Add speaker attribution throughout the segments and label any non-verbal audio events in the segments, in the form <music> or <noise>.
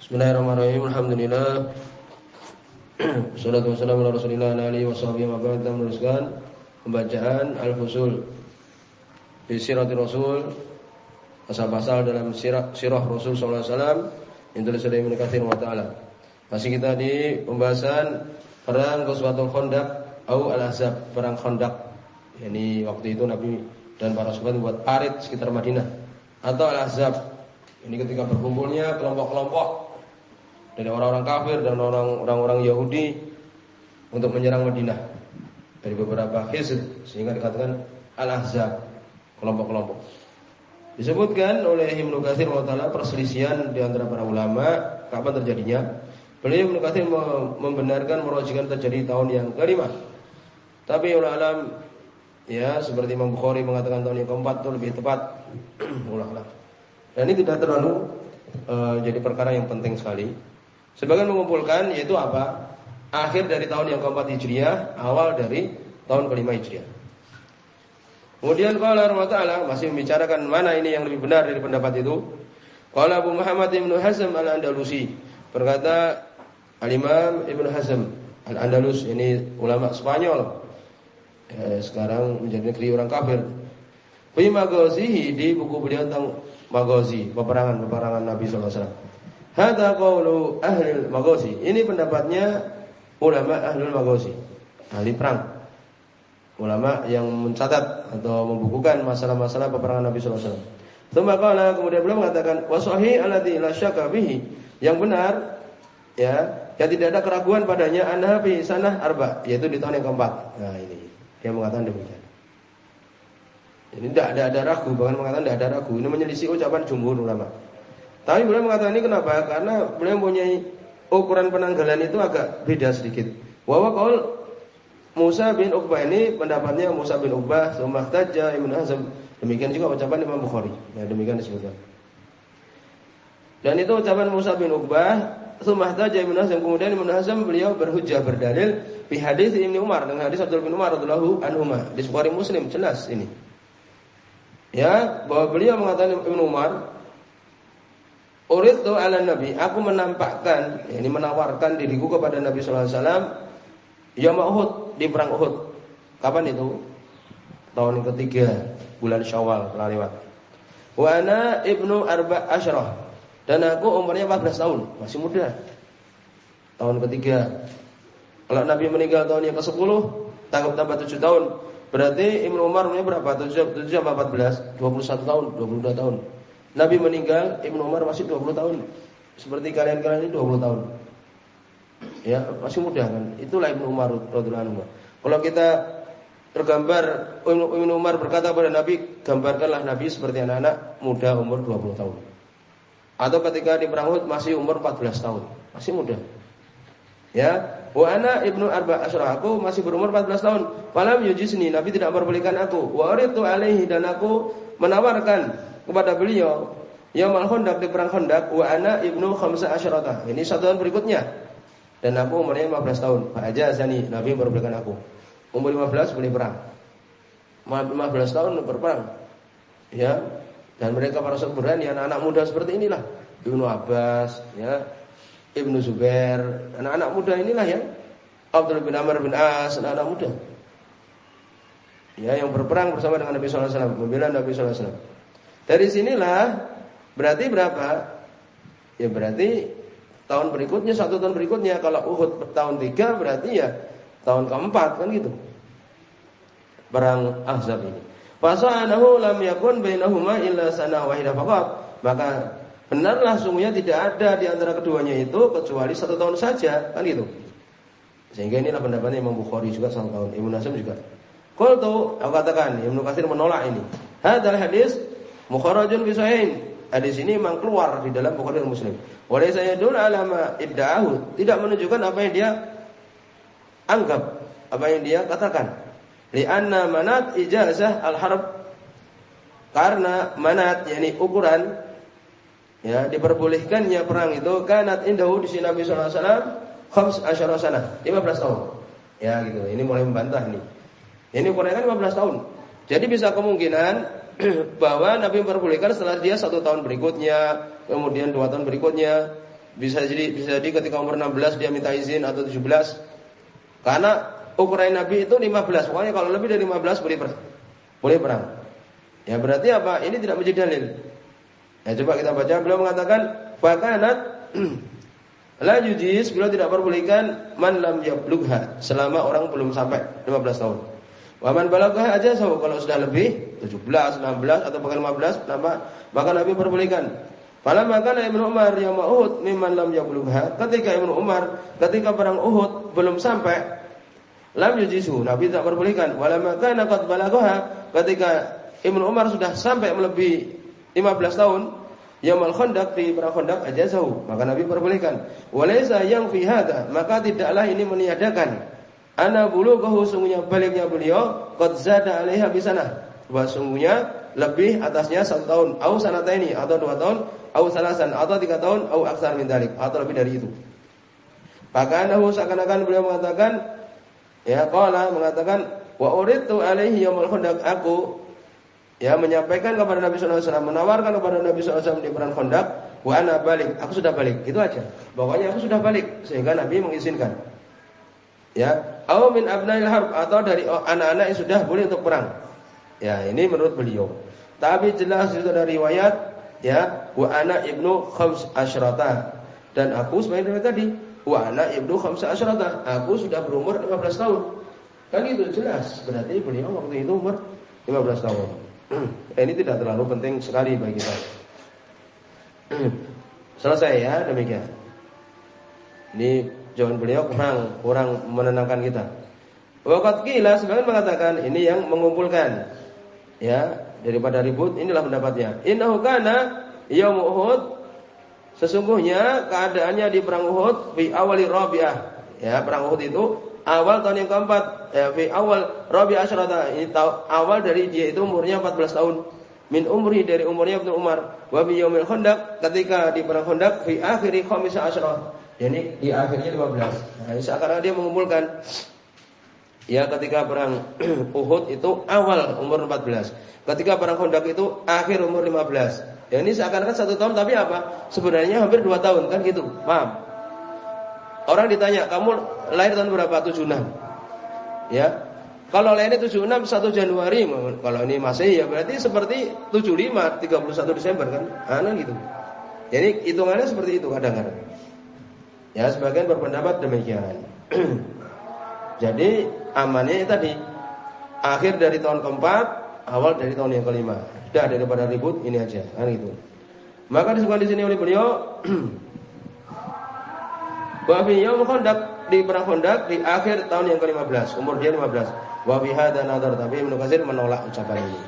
Speaker 1: Bismillahirrahmanirrahim. Alhamdulillah. <clears throat> Wassalatu wassalamu ala Rasulillah wa alihi washabihi wa ba'd. Meneruskan pembacaan Al-Fusul fi Sirati Rasul. Pasal-pasal dalam sirah, sirah Rasul sallallahu alaihi wasallam yang Katsir wa taala. Masih kita di pembahasan perang Ghazwatul Khandaq atau Al-Ahzab, perang Khandaq. Ini waktu itu Nabi dan para sahabat membuat parit sekitar Madinah atau Al-Ahzab. Ini ketika berkumpulnya kelompok-kelompok dari orang-orang kafir dan orang-orang Yahudi untuk menyerang Madinah dari beberapa hizb sehingga dikatakan al-ahzab kelompok-kelompok. Disebutkan oleh Ibnu Katsir taala perselisihan di antara para ulama kapan terjadinya. Beliau Ibnu Katsir membenarkan merojikan terjadi tahun yang kelima. Tapi ulama ya seperti Imam Bukhari mengatakan tahun yang keempat itu lebih tepat. <clears throat> ulama. Dan ini tidak terlalu uh, jadi perkara yang penting sekali. Sebagian mengumpulkan yaitu apa? Akhir dari tahun yang keempat Hijriah, awal dari tahun kelima Hijriah. Kemudian kalau Allah Taala masih membicarakan mana ini yang lebih benar dari pendapat itu. Kalau Abu Muhammad Ibnu Hazm Al-Andalusi berkata Al-Imam Ibnu Hazm Al-Andalus ini ulama Spanyol. Eh, sekarang menjadi negeri orang kafir. Fi Maghazihi di buku beliau tentang Maghazi, peperangan-peperangan Nabi sallallahu alaihi wasallam. Hada qawlu ahli maghazi. Ini pendapatnya ulama ahli maghazi. Ahli perang. Ulama yang mencatat atau membukukan masalah-masalah peperangan Nabi sallallahu alaihi wasallam. Kemudian beliau mengatakan wa sahih alladzi la syakka bihi. Yang benar ya, yang tidak ada keraguan padanya anha fi sanah arba, yaitu di tahun yang keempat. Nah, ini dia mengatakan demikian. Ini tidak ada ada ragu, bahkan mengatakan tidak ada ragu. Ini menyelisih ucapan jumhur ulama. Tapi beliau mengatakan ini kenapa? Karena beliau mempunyai ukuran penanggalan itu agak beda sedikit. Wawa kaul Musa bin Uqbah ini pendapatnya Musa bin Uqbah, Sumahtaja Ibn Hazm. Demikian juga ucapan Imam Bukhari. Ya, demikian disebutkan. Dan itu ucapan Musa bin Uqbah, Sumahtaja Ibn Hazm. Kemudian Ibn Hazm beliau berhujjah berdalil di hadis Ibnu Umar dengan hadis Abdul bin Umar radhiyallahu anhuma. Di Bukhari Muslim jelas ini. Ya, bahwa beliau mengatakan Ibnu Umar, Uridu ala Nabi, aku menampakkan, ini menawarkan diriku kepada Nabi sallallahu alaihi wasallam ya di perang Uhud. Kapan itu? Tahun ketiga bulan Syawal telah lewat. Wa ibnu arba asyrah. Dan aku umurnya 14 tahun, masih muda. Tahun ketiga. Kalau Nabi meninggal tahun yang ke-10, tanggal tambah 7 tahun. Berarti Ibnu Umar umurnya berapa? 7 7 14? 21 tahun, 22 tahun. Nabi meninggal, Ibnu Umar masih 20 tahun. Seperti kalian-kalian ini 20 tahun. Ya, masih muda kan. Itulah Ibnu Umar radhiyallahu anhu. Kalau kita tergambar Ibnu Umar berkata kepada Nabi, gambarkanlah Nabi seperti anak-anak muda umur 20 tahun. Atau ketika di perang Uhud masih umur 14 tahun, masih muda. Ya, wa ana ibnu arba asra aku masih berumur 14 tahun. Falam yujisni, Nabi tidak memperbolehkan aku. Wa aritu alaihi dan aku menawarkan kepada beliau Yaumal Khandaq di perang Khandaq wa ana ibnu khamsa asyarata. Ini satu tahun berikutnya. Dan aku umurnya 15 tahun. Pak aja sani Nabi berikan aku. Umur 15 boleh perang. 15 tahun berperang. Ya. Dan mereka para sahabat berani anak-anak muda seperti inilah. Ibnu Abbas, ya. Ibnu Zubair, anak-anak muda inilah ya. Abdul bin Amr bin As, anak-anak muda. Ya, yang berperang bersama dengan Nabi sallallahu alaihi wasallam, membela Nabi sallallahu alaihi wasallam. Dari sinilah berarti berapa? Ya berarti tahun berikutnya satu tahun berikutnya kalau Uhud tahun tiga berarti ya tahun keempat kan gitu. Perang Ahzab ini. Fasanahu lam yakun bainahuma illa sanah wahidah faqat. Maka benarlah sungguhnya tidak ada di antara keduanya itu kecuali satu tahun saja kan gitu. Sehingga inilah pendapatnya Imam Bukhari juga satu tahun, Ibnu Nasr juga. Qultu aku katakan Ibnu Katsir menolak ini. Hadal hadis Mukharajun fi sahihain. Hadis ini memang keluar di dalam Bukhari dan Muslim. Walaysa yadul ala ma idda'ahu. Tidak menunjukkan apa yang dia anggap, apa yang dia katakan. Li'anna manat ijazah al-harb. Karena manat yakni ukuran ya diperbolehkannya perang itu kanat indahu di sini Nabi sallallahu alaihi wasallam khams asyara sana, 15 tahun. Ya gitu. Ini mulai membantah nih. Ini ukurannya kan 15 tahun. Jadi bisa kemungkinan <clears throat> bahwa Nabi memperbolehkan setelah dia satu tahun berikutnya, kemudian dua tahun berikutnya. bisa jadi bisa jadi ketika umur 16 dia minta izin atau 17. Karena ukuran Nabi itu 15. Pokoknya kalau lebih dari 15 boleh perang. Boleh perang. Ya berarti apa? Ini tidak menjadi dalil. Ya coba kita baca beliau mengatakan fakanat <clears throat> la yujis beliau tidak perbolehkan man lam yablugha selama orang belum sampai 15 tahun. Waman balagha aja so kalau sudah lebih 17, 16 atau bahkan 15 maka maka Nabi perbolehkan. Fala maka Ibnu Umar yang Uhud mimman lam yablugha. Ketika Ibnu Umar ketika perang Uhud belum sampai lam yujisu Nabi tidak perbolehkan wala maka qad balagha ketika Ibnu Umar sudah sampai melebihi 15 tahun Yamal Khandaq di perang Khandaq ajazahu. Maka Nabi perbolehkan walaysa yang fi hada maka tidaklah ini meniadakan ana bulughahu sungguhnya baliknya beliau qad zada alaiha bisanah bahwa sungguhnya lebih atasnya satu tahun au sanataini atau dua tahun au salasan atau tiga tahun au aksar min dalik atau lebih dari itu. Maka anahu seakan-akan beliau mengatakan ya qala mengatakan wa uritu alaihi yaumul khandaq aku ya menyampaikan kepada Nabi SAW menawarkan kepada Nabi SAW di perang Khandaq wa ana balik aku sudah balik. Itu aja. Pokoknya aku sudah balik sehingga Nabi mengizinkan. Ya au min abnail harb atau dari anak-anak yang sudah boleh untuk perang. Ya ini menurut beliau. Tapi jelas itu dari riwayat ya wa ana ibnu khams asyrata. Dan aku sebenarnya tadi wa ana ibnu khams asyrata. Aku sudah berumur 15 tahun. Kan itu jelas. Berarti beliau waktu itu umur 15 tahun. <clears throat> Ini tidak terlalu penting sekali bagi kita. <clears throat> Selesai ya demikian. Ini jawaban beliau kurang kurang menenangkan kita. Wakat kila sebagian mengatakan ini yang mengumpulkan. Ya daripada ribut inilah pendapatnya. Innahu kana yaum Uhud sesungguhnya keadaannya di perang Uhud di awali Rabi'ah. Ya perang Uhud itu awal tahun yang keempat. Ya fi awal Rabi Asyrata ini awal dari dia itu umurnya 14 tahun. Min umri dari umurnya Ibnu Umar. Wa bi yaumil khandaq ketika di perang khandaq fi akhiri khamisa asyra yani di akhirnya 15 nah sekarang dia mengumpulkan ya ketika perang <clears throat> Uhud itu awal umur 14 ketika perang khandaq itu akhir umur 15 ya ini seakan-akan satu tahun tapi apa sebenarnya hampir dua tahun kan gitu paham orang ditanya kamu lahir tahun berapa 76 Ya. Kalau lainnya 76 1 Januari, kalau ini masih ya berarti seperti 75 31 Desember kan? Aneh gitu. Jadi hitungannya seperti itu kadang-kadang. Ya, sebagian berpendapat demikian. <clears throat> Jadi amannya tadi akhir dari tahun keempat, awal dari tahun yang kelima. Sudah daripada ribut ini aja, kan gitu. Maka disebutkan di sini oleh beliau <clears throat> bahwa yaum khandaq di perang Khandaq di akhir tahun yang ke-15, umur dia 15. Wa fi hadza nadar, tapi Ibnu menolak ucapan ini.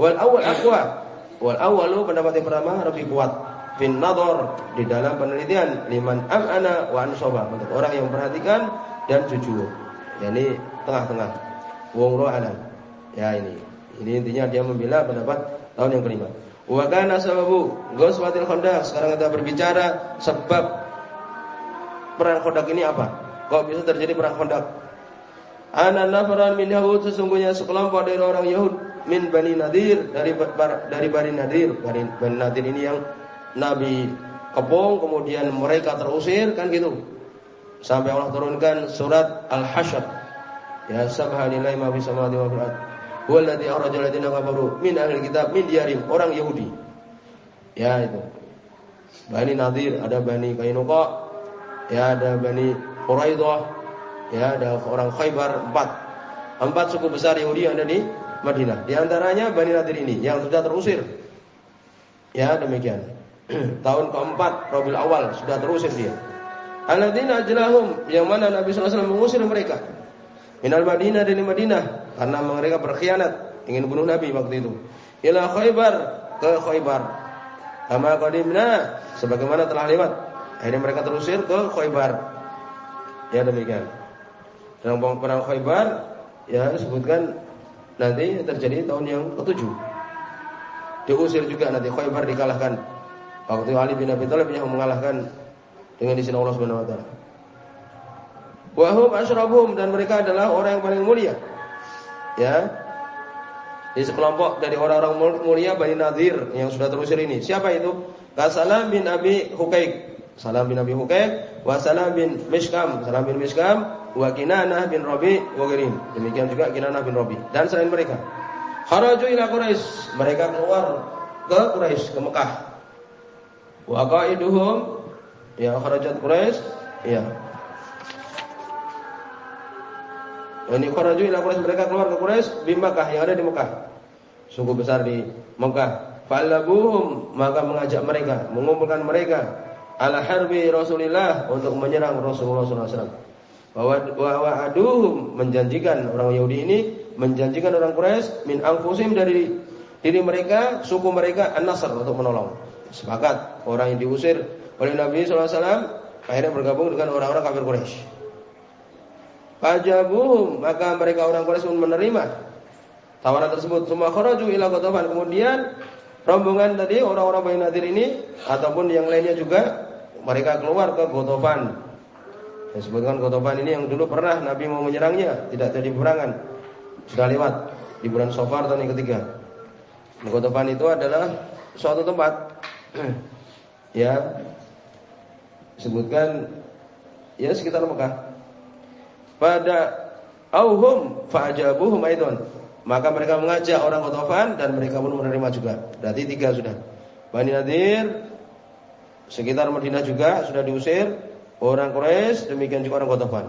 Speaker 1: Wal awal aqwa. Wal awalu pendapat yang pertama lebih kuat. Fin nadar di dalam penelitian liman am'ana wa ansaba untuk orang yang perhatikan dan jujur. Yani tengah-tengah. Wong alam. Ya ini. Ini intinya dia membela pendapat tahun yang kelima. Wa kana sababu ghazwatil Khandaq. Sekarang kita berbicara sebab perang Khandaq ini apa? Kok bisa terjadi perang Khandaq? Ana nafaran min Yahud sesungguhnya sekelompok dari orang Yahud min Bani Nadir dari dari Bani Nadir. Bani, Bani Nadir ini yang Nabi kepung kemudian mereka terusir kan gitu. Sampai Allah turunkan surat Al-Hasyr. Ya subhanallahi ma fis samawati wa fil ardh. Huwallazi akhrajal ladzina kafaru min ahli kitab min diyarim orang Yahudi. Ya itu. Bani Nadir, ada Bani Kainuqa, ya ada Bani Quraidah, ya ada orang Khaybar empat. Empat suku besar Yahudi yang ada di Madinah. Di antaranya Bani Nadir ini yang sudah terusir. Ya, demikian. <clears throat> Tahun keempat Rabiul Awal sudah terusir dia. Alladzina ajlahum yang mana Nabi SAW mengusir mereka. Minal Madinah dari Madinah karena mereka berkhianat ingin bunuh Nabi waktu itu. Ila Khaybar ke Khaybar. Kama qadimna sebagaimana telah lewat Akhirnya mereka terusir ke Khaybar. Ya demikian. Dalam perang Khaybar ya disebutkan nanti terjadi tahun yang ketujuh. Diusir juga nanti Khaybar dikalahkan. Waktu Ali bin Abi Thalib yang mengalahkan dengan izin Allah Subhanahu wa taala. Wahum asyrabhum dan mereka adalah orang yang paling mulia. Ya. Di sekelompok dari orang-orang mulia Bani Nadir yang sudah terusir ini. Siapa itu? Kasalam bin Abi Hukaik Salam bin Abi Hukaim wa Salam bin Mishkam, Salam bin Mishkam wa Kinanah bin Rabi wa Demikian juga Kinanah bin Rabi dan selain mereka. Kharaju ila Quraisy, mereka keluar ke Quraisy ke Mekah. Wa qaiduhum ya kharajat Quraisy, ya. Ini kharaju ila mereka keluar ke Quraisy di Mekah yang ada di Mekah. Suku besar di Mekah. Falabuhum maka mengajak mereka, mengumpulkan mereka ala harbi Rasulillah untuk menyerang Rasulullah SAW. Bahwa bahwa aduhum menjanjikan orang Yahudi ini menjanjikan orang Quraisy min angfusim dari diri mereka, suku mereka an-nasr untuk menolong. Sepakat orang yang diusir oleh Nabi SAW akhirnya bergabung dengan orang-orang kafir Quraisy. Fajabuhum maka mereka orang Quraisy pun menerima tawaran tersebut. Semua kharaju ila Kemudian rombongan tadi orang-orang Bani Nadir ini ataupun yang lainnya juga mereka keluar ke Gotofan. Disebutkan Gotofan ini yang dulu pernah Nabi mau menyerangnya, tidak jadi peperangan. Sudah lewat di bulan Safar tahun yang ketiga. Gotofan itu adalah suatu tempat <clears throat> ya disebutkan ya sekitar Mekah. Pada auhum fa'jabuhum aidon maka mereka mengajak orang Qatafan dan mereka pun menerima juga. Berarti tiga sudah. Bani Nadir sekitar Madinah juga sudah diusir. Orang Quraisy demikian juga orang Qatafan.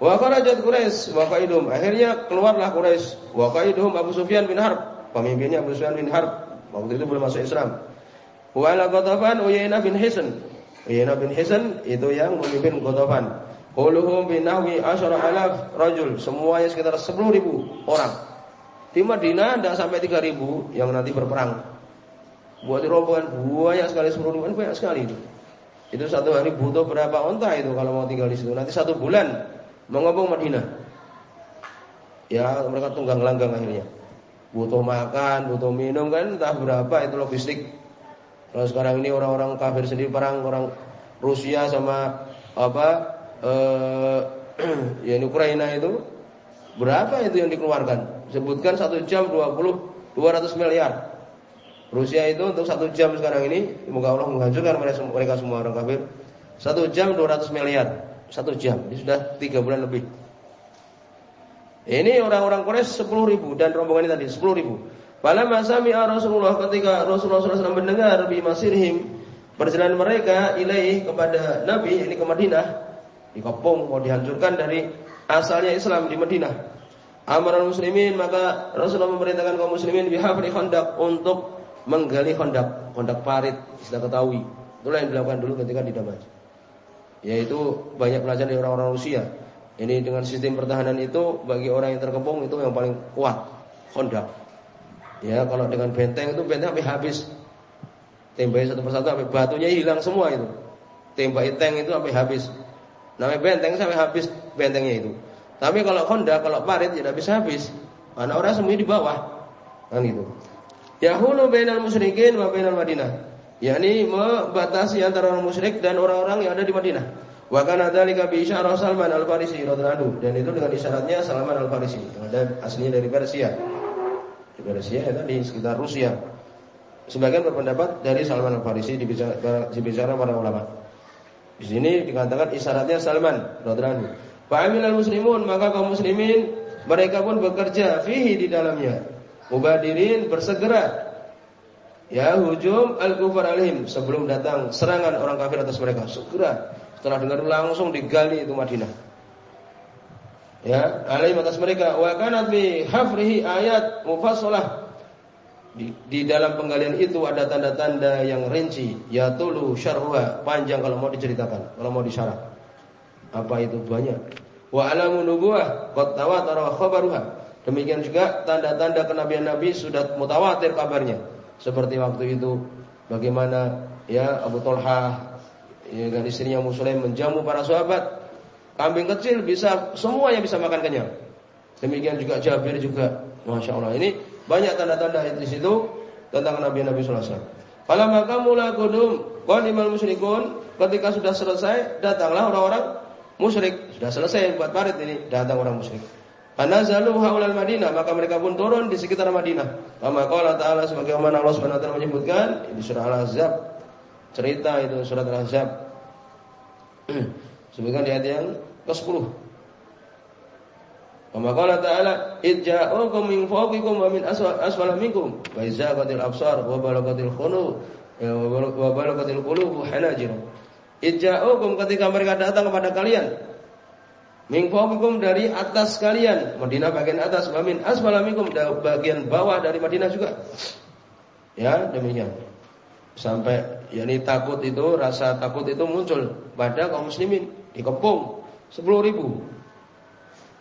Speaker 1: Wa kharajat Quraisy wa qaidum. Akhirnya keluarlah Quraisy wa Abu Sufyan bin Harb. Pemimpinnya Abu Sufyan bin Harb. Waktu itu belum masuk Islam. Wa ala Qatafan Uyainah bin Hisan. Uyainah bin Hisan itu yang memimpin Qatafan. Quluhum binahwi asyara alaf rajul. Semuanya sekitar 10 ribu orang. Di Madinah tidak sampai 3 ribu yang nanti berperang. Buat rombongan banyak sekali 10 ribu, banyak sekali itu. Itu satu hari butuh berapa onta itu kalau mau tinggal di situ. Nanti satu bulan mengobong Madinah. Ya mereka tunggang langgang akhirnya. Butuh makan, butuh minum kan entah berapa itu logistik. Kalau sekarang ini orang-orang kafir sendiri perang orang Rusia sama apa eh, <clears throat> ya Ukraina itu berapa itu yang dikeluarkan? Sebutkan satu jam 20 200 miliar. Rusia itu untuk satu jam sekarang ini, semoga Allah menghancurkan mereka semua orang kafir. Satu jam 200 miliar, satu jam. Ini sudah tiga bulan lebih. Ini orang-orang Quraisy 10 ribu dan rombongan ini tadi 10 ribu. Pada masa Rasulullah ketika Rasulullah SAW mendengar bi masirhim perjalanan mereka ilaih kepada Nabi ini ke Madinah dikepung mau dihancurkan dari asalnya Islam di Madinah. Amaran muslimin maka Rasulullah memerintahkan kaum muslimin bihafri khandaq untuk menggali khandaq, khandaq parit, sudah ketahui. Itulah yang dilakukan dulu ketika di Damas. Yaitu banyak pelajaran dari orang-orang Rusia. Ini dengan sistem pertahanan itu bagi orang yang terkepung itu yang paling kuat, khandaq. Ya, kalau dengan benteng itu benteng sampai habis. Tembaknya satu persatu sampai batunya hilang semua itu. Tembak tank itu sampai habis. Namanya benteng sampai habis bentengnya itu. Tapi kalau Honda, kalau parit tidak bisa habis. Karena orang semuanya di bawah. Kan itu. Yahulu bainal musyrikin wa bainal Madinah. yakni membatasi antara orang musyrik dan orang-orang yang ada di Madinah. Wa kana dzalika bi isyarah Salman Al-Farisi radhiyallahu dan itu dengan isyaratnya Salman Al-Farisi Dan aslinya dari Persia. Di Persia itu di sekitar Rusia. Sebagian berpendapat dari Salman Al-Farisi dibicara, dibicara para ulama. Di sini dikatakan isyaratnya Salman radhiyallahu Fa'amilal muslimun maka kaum muslimin mereka pun bekerja fihi di dalamnya. Mubadirin bersegera ya hujum al-kufar alaihim sebelum datang serangan orang kafir atas mereka. Segera setelah dengar langsung digali itu Madinah. Ya, alaihim atas mereka wa kanat bi hafrihi ayat mufassalah di, di dalam penggalian itu ada tanda-tanda yang rinci, ya tulu syarwa, panjang kalau mau diceritakan, kalau mau disyarat. Apa itu banyak? Wa alamu nubuwah qad tawatara khabaruha. Demikian juga tanda-tanda kenabian Nabi sudah mutawatir kabarnya. Seperti waktu itu bagaimana ya Abu Talha ya, dan istrinya Muslim menjamu para sahabat. Kambing kecil bisa semuanya bisa makan kenyang. Demikian juga Jabir juga. Masya Allah ini banyak tanda-tanda di situ tentang Nabi Nabi Wasallam. Kalau maka mula kudum qadimal musyrikun ketika sudah selesai datanglah orang-orang musyrik sudah selesai buat parit ini datang orang musyrik. Anazalu haulal Madinah maka mereka pun turun di sekitar Madinah. Kama qala ta'ala sebagaimana Allah Subhanahu wa taala menyebutkan di surah Al-Ahzab cerita itu surat Al-Ahzab. <clears throat> Sebutkan di ayat yang ke-10. Wa qala ta'ala idja'ukum min fawqikum wa min asfala minkum wa izaqatil absar wa balagatil khulu ya, wa balagatil qulub hanajir. Idja'ukum ketika mereka datang kepada kalian min fawqikum dari atas kalian, Madinah bagian atas, wa min asfala minkum bagian bawah dari Madinah juga. Ya, demikian. Sampai yakni takut itu, rasa takut itu muncul pada kaum muslimin dikepung 10 ribu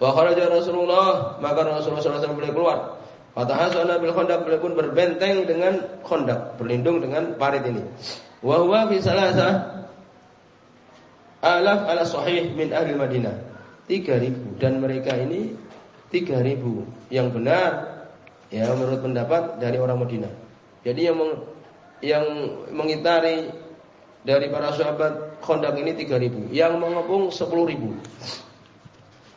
Speaker 1: Wa kharaja Rasulullah, maka Rasulullah SAW boleh keluar. Fatahasana bil khandaq beliau pun berbenteng dengan khandaq, berlindung dengan parit ini. Wa huwa fi salasah alaf ala sahih min ahli Madinah. 3000 dan mereka ini 3000 yang benar ya menurut pendapat dari orang Madinah. Jadi yang meng, yang mengitari dari para sahabat Khandaq ini 3000, yang mengepung 10000.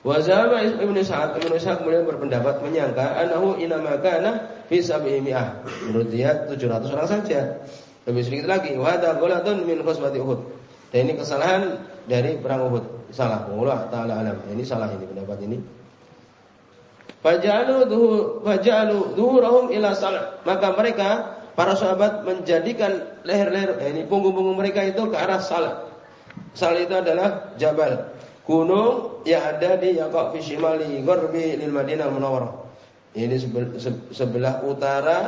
Speaker 1: Wazama Ibnu Sa'ad Ibnu Sa'ad kemudian berpendapat menyangka anahu inama kana fi sab'imi'ah. Menurut dia 700 orang saja. Lebih sedikit lagi. Wa hadza ghalatun min ghazwati Uhud. Dan ini kesalahan dari perang Uhud. Salah. Allah taala alam. Ini salah ini pendapat ini. Fajalu duhu fajalu duhurahum ila sal. Maka mereka para sahabat menjadikan leher-leher eh, ini punggung-punggung mereka itu ke arah sal. Sal itu adalah jabal gunung yang ada di Yaqaq fi shimali gharbi lil Madinah Munawwarah. Ini sebelah utara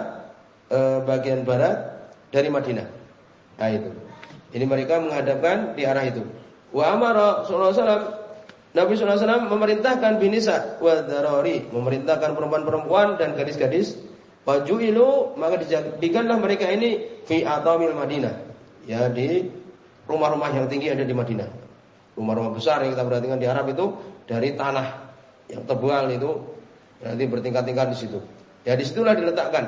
Speaker 1: eh, bagian barat dari Madinah. Nah itu. Ini mereka menghadapkan di arah itu. Wa amara sallallahu alaihi wasallam Nabi wasallam memerintahkan binisa wa darari, memerintahkan perempuan-perempuan dan gadis-gadis Wajuilu maka dijadikanlah mereka ini fi atamil Madinah. Ya di rumah-rumah yang tinggi ada di Madinah. Rumah-rumah besar yang kita perhatikan di Arab itu dari tanah yang tebal itu nanti bertingkat-tingkat di situ. Ya di situlah diletakkan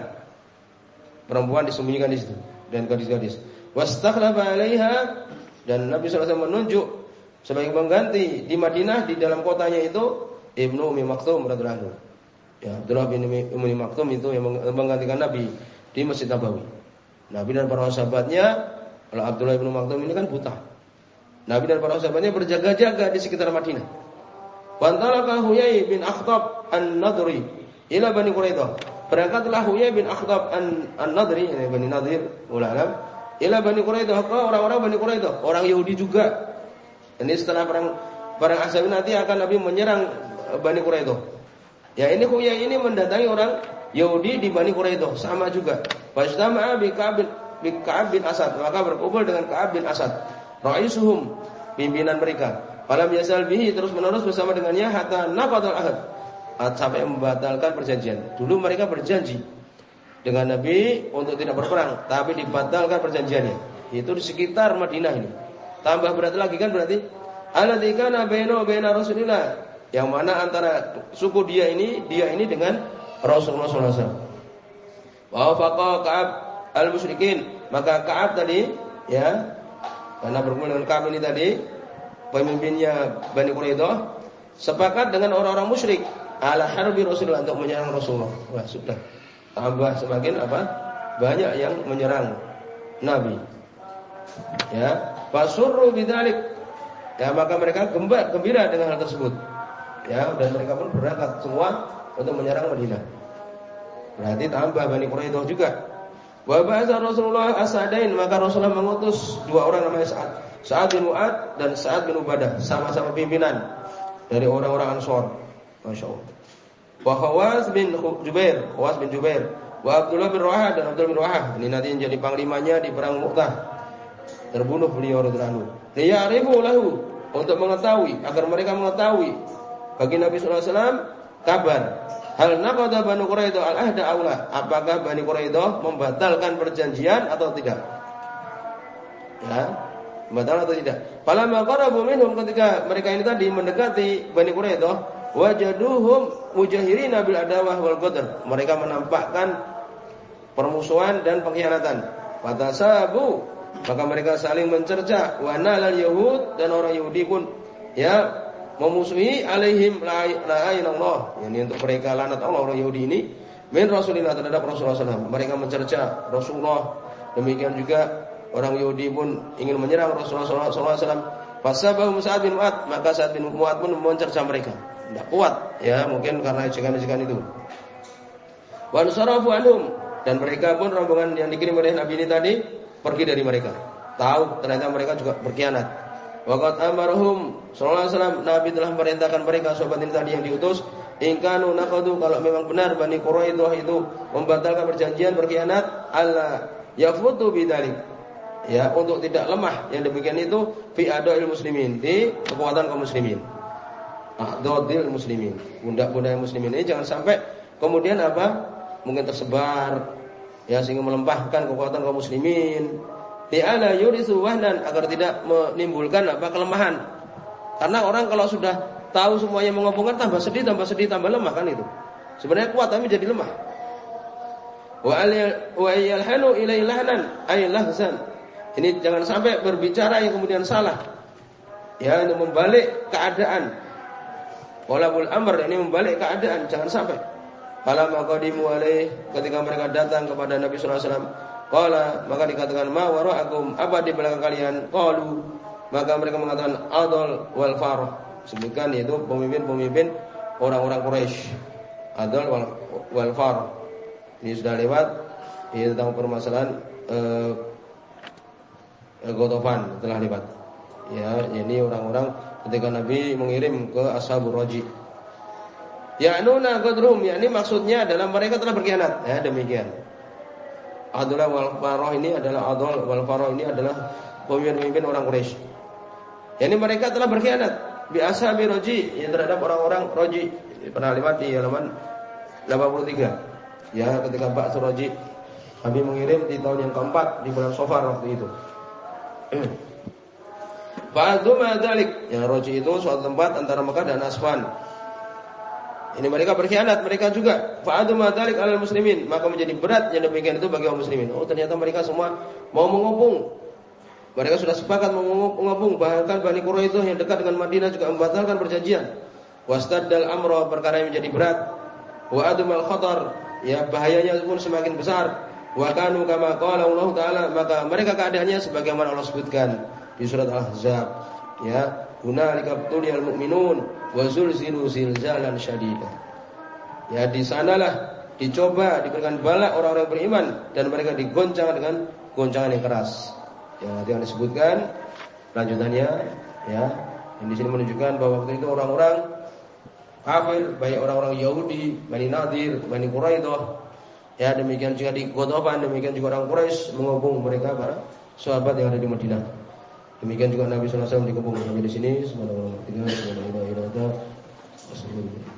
Speaker 1: perempuan disembunyikan di situ dan gadis-gadis. Wastakhlafa 'alaiha dan Nabi SAW menunjuk sebagai pengganti di Madinah di dalam kotanya itu Ibnu Umi Maktum radhiyallahu Ya, Abdullah bin Umi Maktum itu yang menggantikan Nabi di Masjid Nabawi. Nabi dan para sahabatnya, kalau Abdullah bin Maktum ini kan buta. Nabi dan para sahabatnya berjaga-jaga di sekitar Madinah. Wantalaka Huyai bin Akhtab An-Nadri ila Bani Quraidah. Berangkatlah Huyai bin Akhtab An-Nadri, ini Bani Nadir, ulama, ila Bani Quraidah orang-orang Bani Quraidah, orang Yahudi juga. Ini setelah perang perang Ahzab nanti akan Nabi menyerang Bani Quraidah. Ya ini Huyai ini mendatangi orang Yahudi di Bani Quraidah sama juga. Fajtama'a bi Ka'ab bi Ka'ab Asad, maka berkumpul dengan Ka'ab bin Asad raisuhum pimpinan mereka. Falam yasal bihi terus menerus bersama dengannya hatta naqadul ahad. Sampai membatalkan perjanjian. Dulu mereka berjanji dengan Nabi untuk tidak berperang, tapi dibatalkan perjanjiannya. Itu di sekitar Madinah ini. Tambah berat lagi kan berarti alladzi kana baina baina Rasulillah. Yang mana antara suku dia ini, dia ini dengan Rasulullah SAW. Wa faqa Ka'ab al-musyrikin. Maka Ka'ab tadi ya karena berkumpul dengan kami ini tadi pemimpinnya Bani Quraidah sepakat dengan orang-orang musyrik ala harbi Rasulullah untuk menyerang Rasulullah. Wah, sudah. Tambah semakin apa? Banyak yang menyerang Nabi. Ya, fasurru bidzalik. Ya, maka mereka gembira dengan hal tersebut. Ya, dan mereka pun berangkat semua untuk menyerang Madinah. Berarti tambah Bani Quraidah juga Wa ba'atha Rasulullah asadain maka Rasulullah mengutus dua orang namanya Sa'ad. Sa'ad bin Mu'ad dan Sa'ad bin Ubadah sama-sama pimpinan dari orang-orang Ansor. Masya Allah. Wa Khawas bin Jubair, Khawas bin Jubair, wa Abdullah bin Rawah dan Abdullah bin Rawah. Ini nanti yang jadi panglimanya di perang Mu'tah. Terbunuh beliau radhiyallahu anhu. Liya'rifu lahu untuk mengetahui agar mereka mengetahui bagi Nabi sallallahu alaihi wasallam kabar Hal naqada Bani Quraidah al-ahda aula? Apakah Bani Quraidah membatalkan perjanjian atau tidak? Ya, membatalkan atau tidak? Falamma qarabu minhum ketika mereka ini tadi mendekati Bani Quraidah, wajaduhum mujahirina bil adawah wal qadr. Mereka menampakkan permusuhan dan pengkhianatan. Fatasabu maka mereka saling mencerca wa nalal yahud dan orang Yahudi pun ya memusuhi alaihim Allah. Ini untuk mereka lanat Allah orang Yahudi ini min Rasulillah terhadap Rasulullah SAW. Mereka mencerca Rasulullah. Demikian juga orang Yahudi pun ingin menyerang Rasulullah SAW. Fasabahu Sa'ad bin Mu'ad, maka Sa'ad bin Mu'ad pun mencerca mereka. Tidak kuat, ya mungkin karena ejekan-ejekan itu. Wa ansarafu anhum dan mereka pun rombongan yang dikirim oleh Nabi ini tadi pergi dari mereka. Tahu ternyata mereka juga berkhianat. Waqat amarhum sallallahu alaihi wasallam Nabi telah merintahkan mereka sahabat ini tadi yang diutus Ingkanu nakadu kalau memang benar Bani Quraidah itu membatalkan perjanjian berkhianat Allah yafutu bidalik. Ya, untuk tidak lemah yang demikian itu fi adail muslimin di kekuatan kaum muslimin. Adodil muslimin. Pundak-pundak muslimin ini jangan sampai kemudian apa? Mungkin tersebar ya sehingga melempahkan kekuatan kaum muslimin. Ti'ala yurisu wahnan agar tidak menimbulkan apa kelemahan. Karena orang kalau sudah tahu semuanya mengompongkan tambah sedih, tambah sedih, tambah lemah kan itu. Sebenarnya kuat tapi jadi lemah. Wa wa yalhanu ilai lahnan ay lahzan. Ini jangan sampai berbicara yang kemudian salah. Ya, untuk membalik keadaan. Walabul amr ini membalik keadaan, jangan sampai. Kala maqadimu alaih ketika mereka datang kepada Nabi sallallahu alaihi wasallam, qala maka dikatakan ma wara'akum apa di belakang kalian? Qalu maka mereka mengatakan adol wal farah sebutkan yaitu pemimpin-pemimpin orang-orang Quraisy. Adal wal, wal far. Ini sudah lewat ini tentang permasalahan eh, Gotofan telah lewat. Ya, ini orang-orang ketika Nabi mengirim ke Ashabur Raji. Ya nuna qadrum, ya ini maksudnya adalah mereka telah berkhianat. Ya, demikian. Adul wal Faroh ini adalah Adul wal Faroh ini adalah pemimpin-pemimpin orang Quraisy. Ya, ini mereka telah berkhianat. Bi ashabi roji yang terhadap orang-orang roji. Pernah lewat di halaman 83 ya ketika Pak Suroji kami mengirim di tahun yang keempat di bulan Sofar waktu itu. <clears throat> Fa'aduma dalik yang roji itu suatu tempat antara Mekah dan Asfan ini mereka berkhianat mereka juga. Fa'aduma dalik al muslimin. Maka menjadi berat yang demikian itu bagi kaum muslimin. Oh ternyata mereka semua mau mengopung mereka sudah sepakat mengobong bahkan Bani Quraidah yang dekat dengan Madinah juga membatalkan perjanjian. Wastaddal amro perkara yang menjadi berat. Wa adumal khatar ya bahayanya pun semakin besar. Wa kanu kama qala Allah taala maka mereka keadaannya sebagaimana Allah sebutkan di surat Al-Ahzab. Ya hunalika tuliyal mu'minun wa zulzilu zilzalan syadida. Ya di sanalah dicoba diberikan bala orang-orang beriman dan mereka digoncang dengan goncangan yang keras. Yang nanti akan disebutkan lanjutannya ya. Di sini menunjukkan bahwa waktu itu orang-orang kafir baik orang-orang Yahudi Bani Nadir Bani Quraidah. Ya demikian juga di Godofan demikian juga orang Quraisy mengobong mereka para sahabat yang ada di Madinah Demikian juga Nabi Sallallahu Alaihi Wasallam dikepung Nabi di sini. Semoga Allah tinggal. Semoga Allah hidayah. Assalamualaikum.